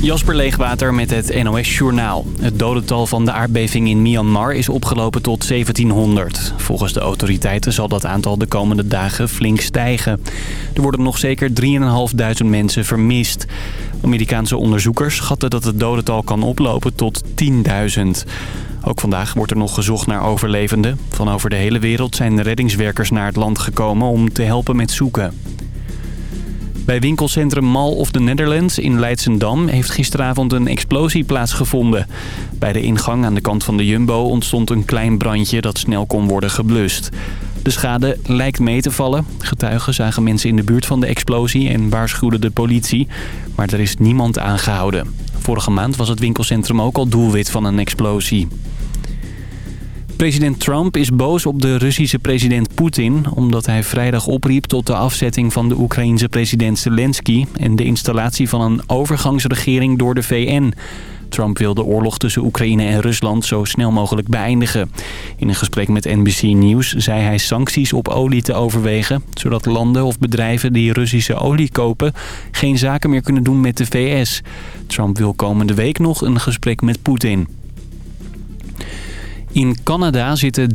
Jasper Leegwater met het NOS Journaal. Het dodental van de aardbeving in Myanmar is opgelopen tot 1700. Volgens de autoriteiten zal dat aantal de komende dagen flink stijgen. Er worden nog zeker 3.500 mensen vermist. Amerikaanse onderzoekers schatten dat het dodental kan oplopen tot 10.000. Ook vandaag wordt er nog gezocht naar overlevenden. Van over de hele wereld zijn reddingswerkers naar het land gekomen om te helpen met zoeken. Bij winkelcentrum Mall of the Netherlands in Leidsendam heeft gisteravond een explosie plaatsgevonden. Bij de ingang aan de kant van de Jumbo ontstond een klein brandje dat snel kon worden geblust. De schade lijkt mee te vallen. Getuigen zagen mensen in de buurt van de explosie en waarschuwden de politie. Maar er is niemand aangehouden. Vorige maand was het winkelcentrum ook al doelwit van een explosie. President Trump is boos op de Russische president Poetin... omdat hij vrijdag opriep tot de afzetting van de Oekraïense president Zelensky... en de installatie van een overgangsregering door de VN. Trump wil de oorlog tussen Oekraïne en Rusland zo snel mogelijk beëindigen. In een gesprek met NBC News zei hij sancties op olie te overwegen... zodat landen of bedrijven die Russische olie kopen... geen zaken meer kunnen doen met de VS. Trump wil komende week nog een gesprek met Poetin. In Canada zitten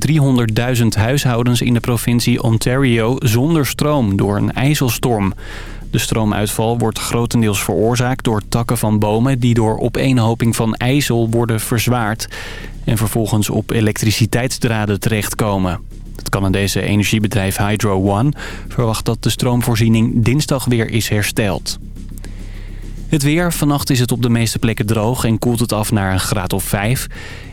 300.000 huishoudens in de provincie Ontario zonder stroom door een ijzelstorm. De stroomuitval wordt grotendeels veroorzaakt door takken van bomen... die door opeenhoping van ijzel worden verzwaard... en vervolgens op elektriciteitsdraden terechtkomen. Het Canadese energiebedrijf Hydro One verwacht dat de stroomvoorziening dinsdag weer is hersteld. Het weer. Vannacht is het op de meeste plekken droog en koelt het af naar een graad of 5.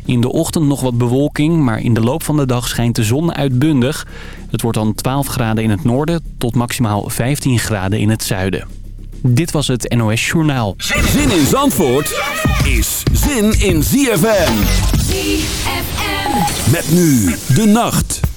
In de ochtend nog wat bewolking, maar in de loop van de dag schijnt de zon uitbundig. Het wordt dan 12 graden in het noorden tot maximaal 15 graden in het zuiden. Dit was het NOS Journaal. Zin in Zandvoort is zin in ZFM. ZFM. Met nu de nacht.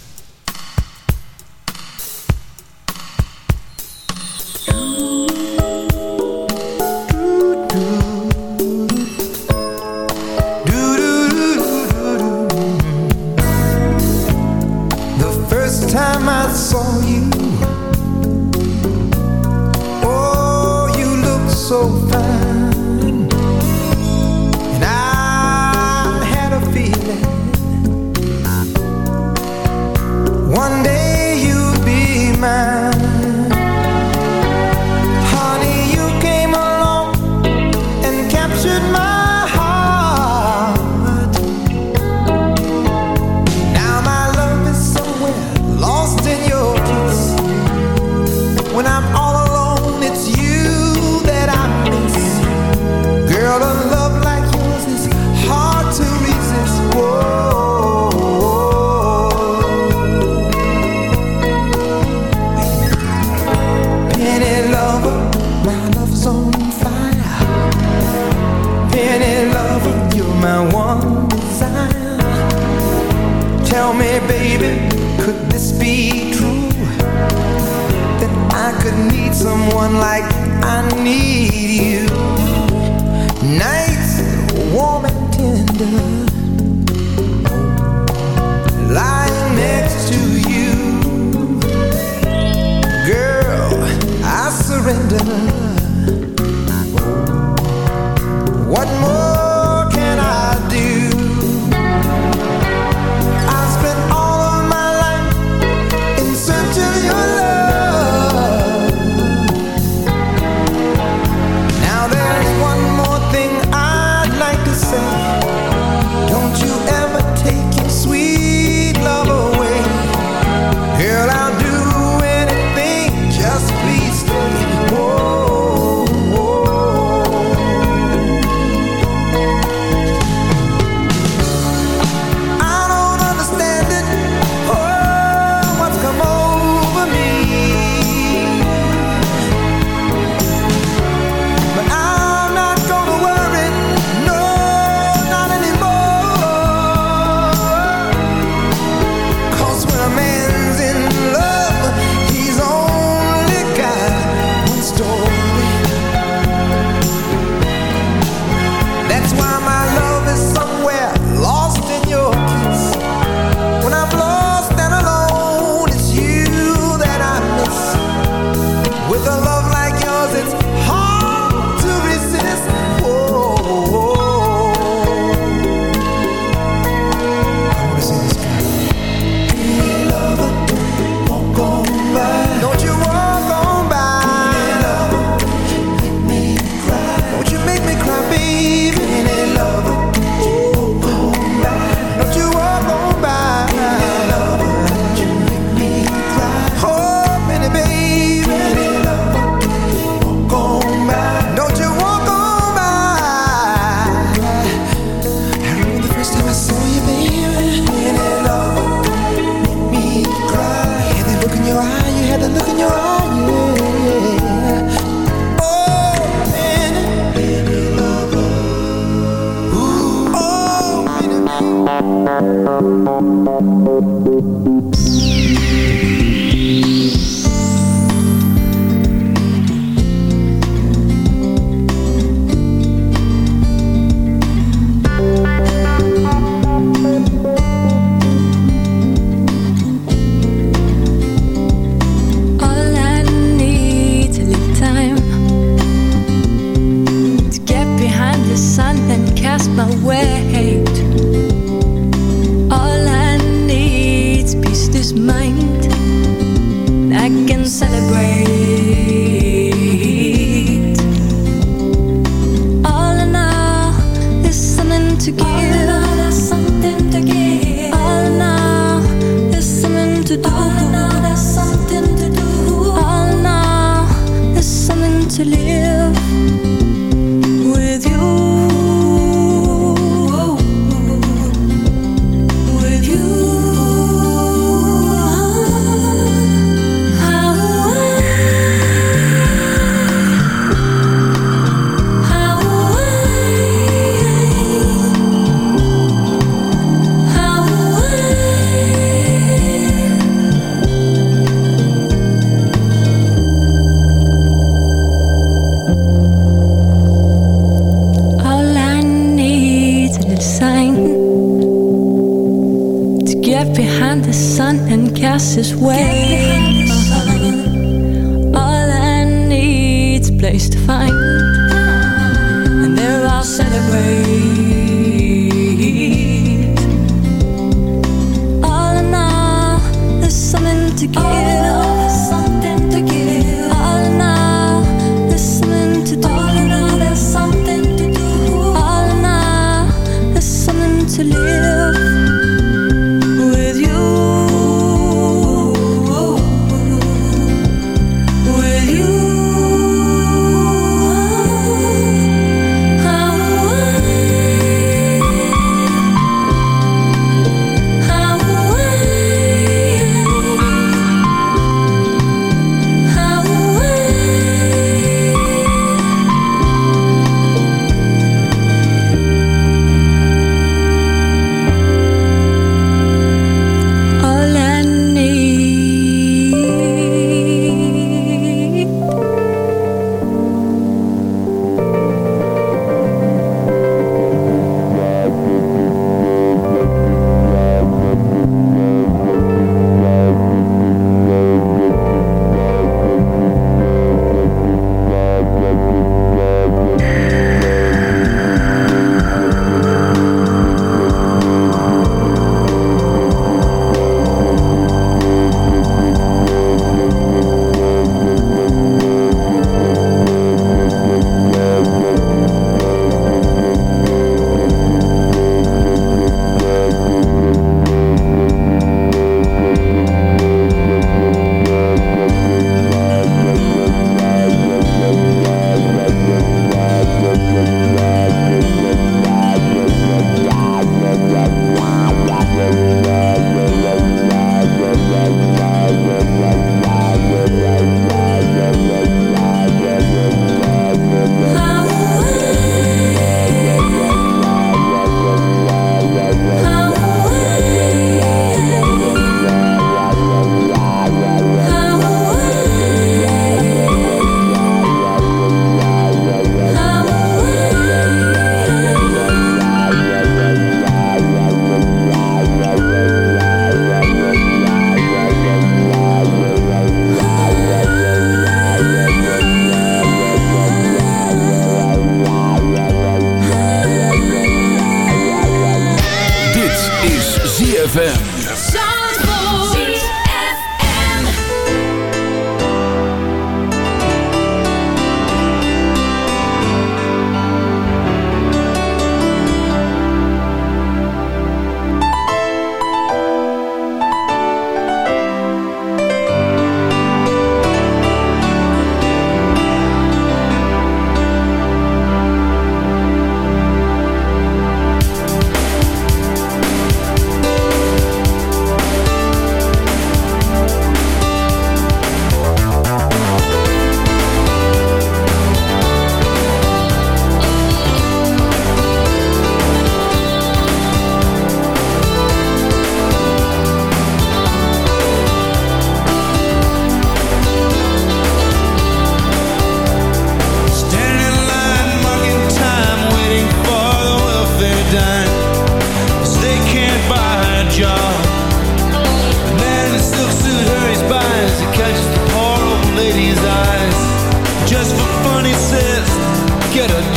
So someone like I need you. Celebrate.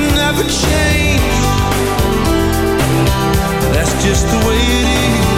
never change. That's just the way it is.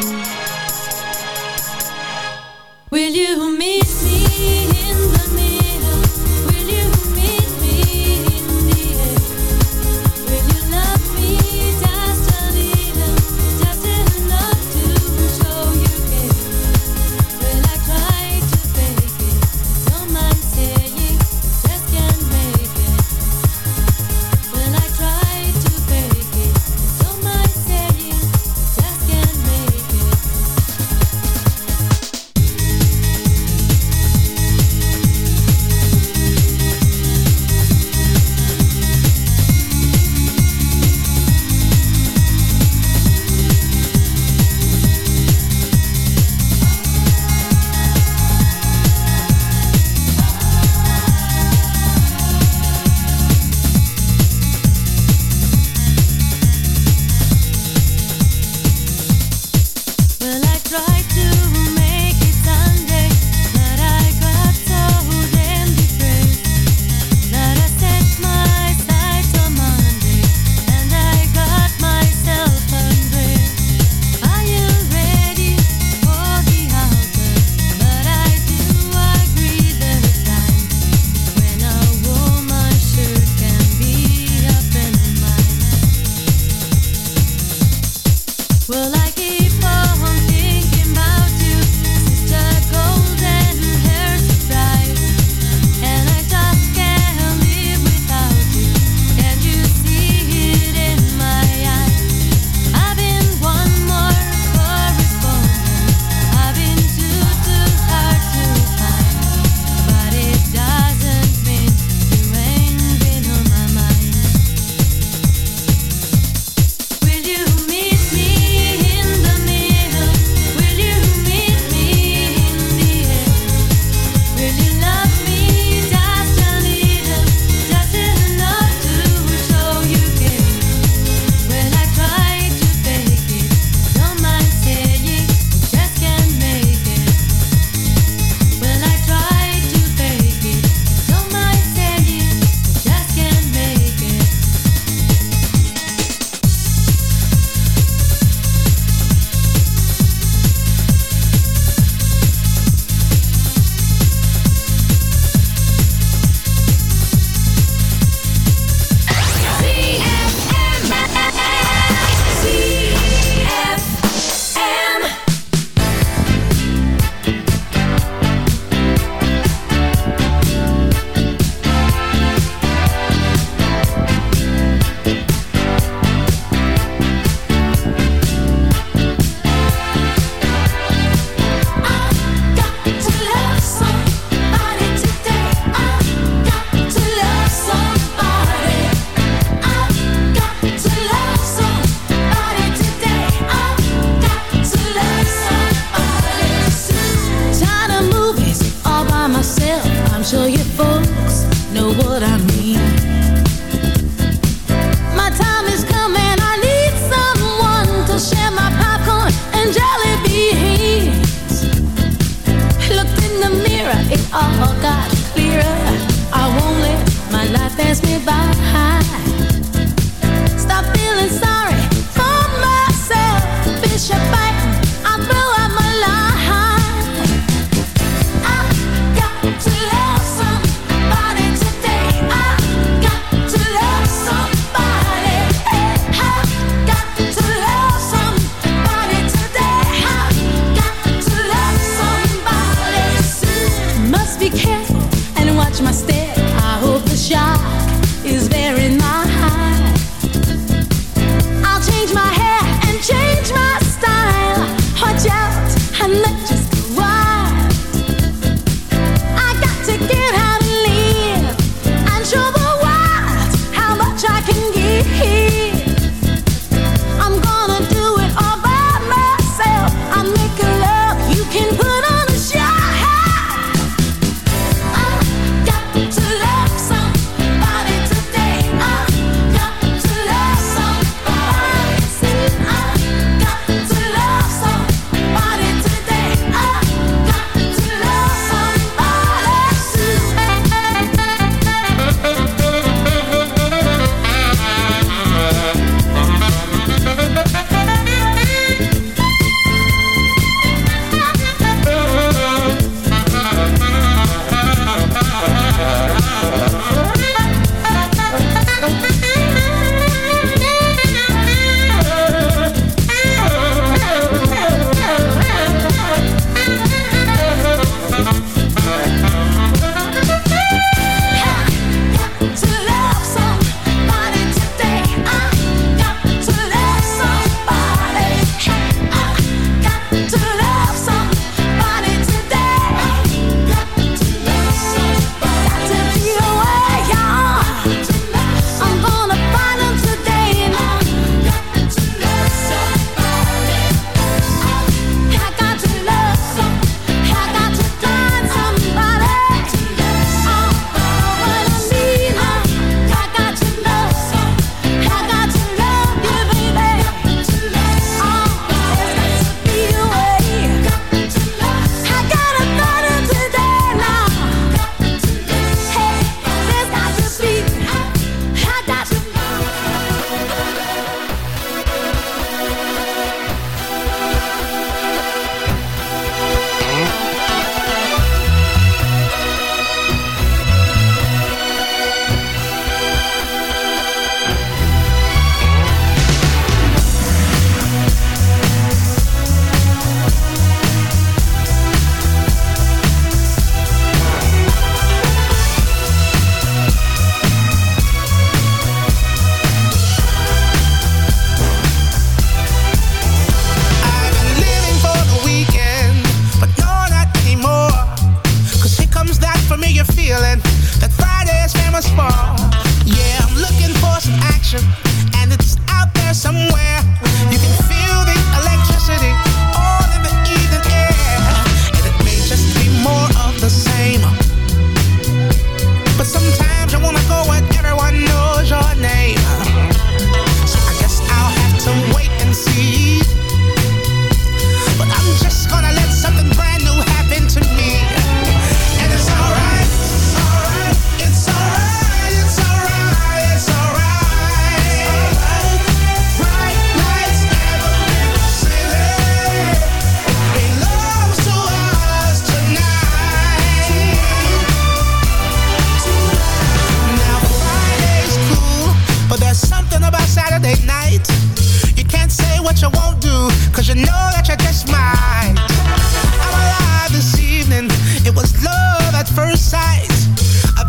Do, cause you know that you're just mine. I'm alive this evening, it was love at first sight.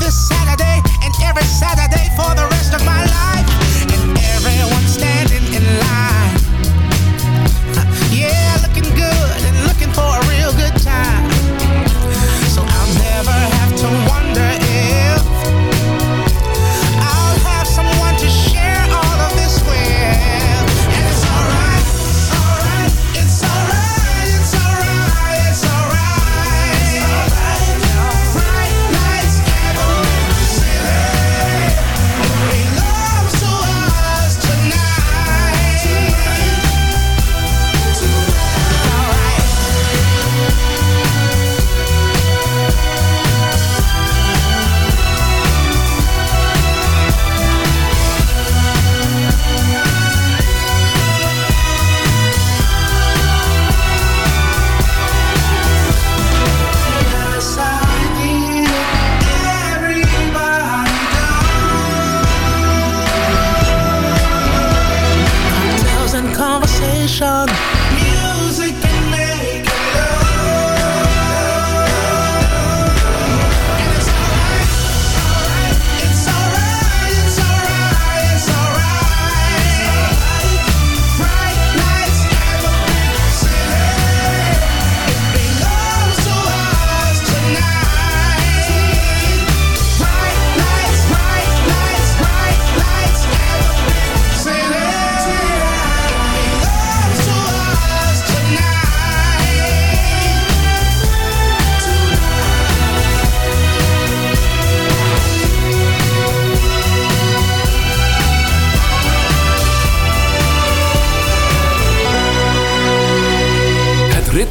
This Saturday and every Saturday for the rest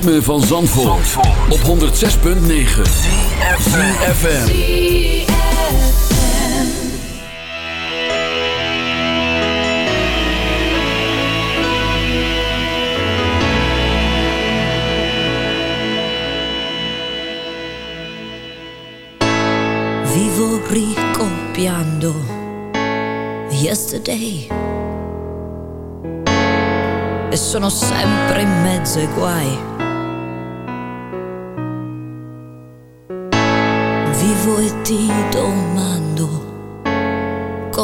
ritme van Zandvoort, op 106.9 CFFM Vivo ricopiando yesterday. E sono sempre in mezzo ai guai.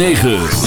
9.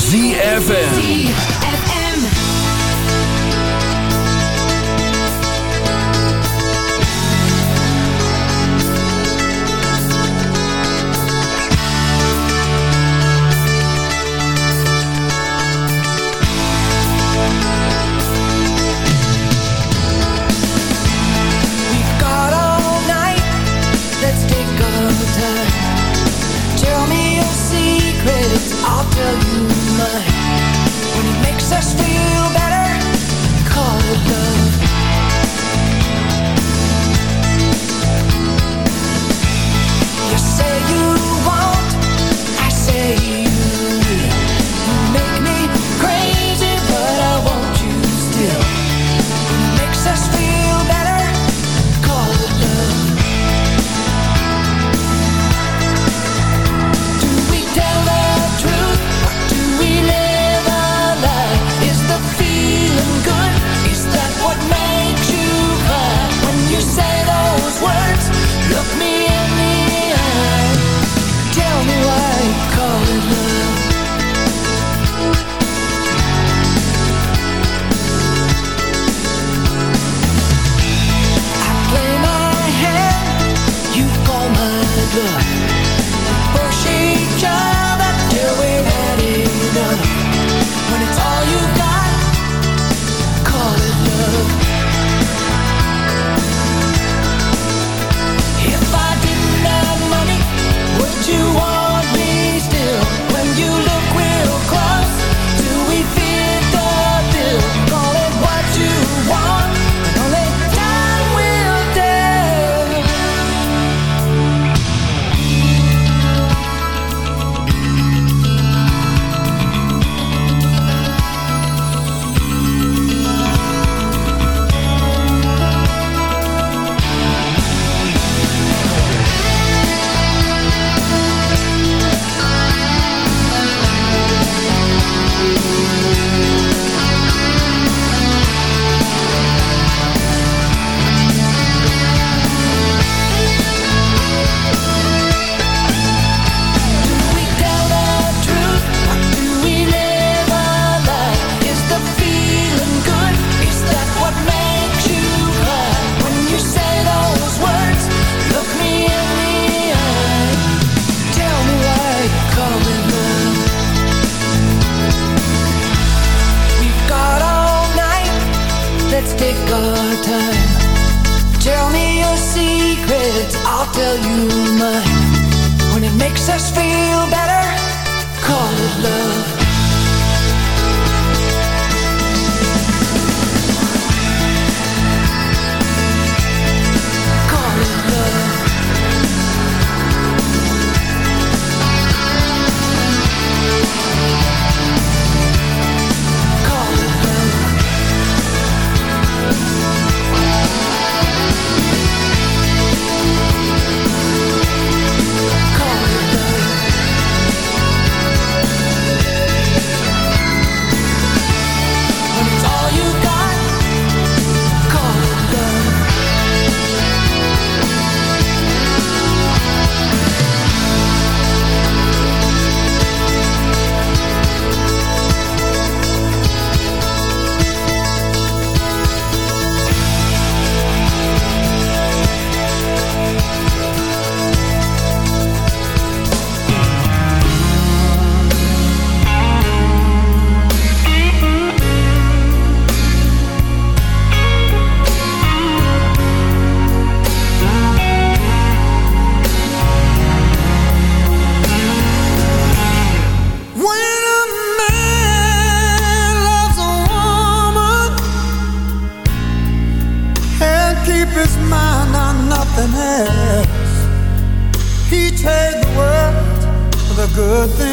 Good things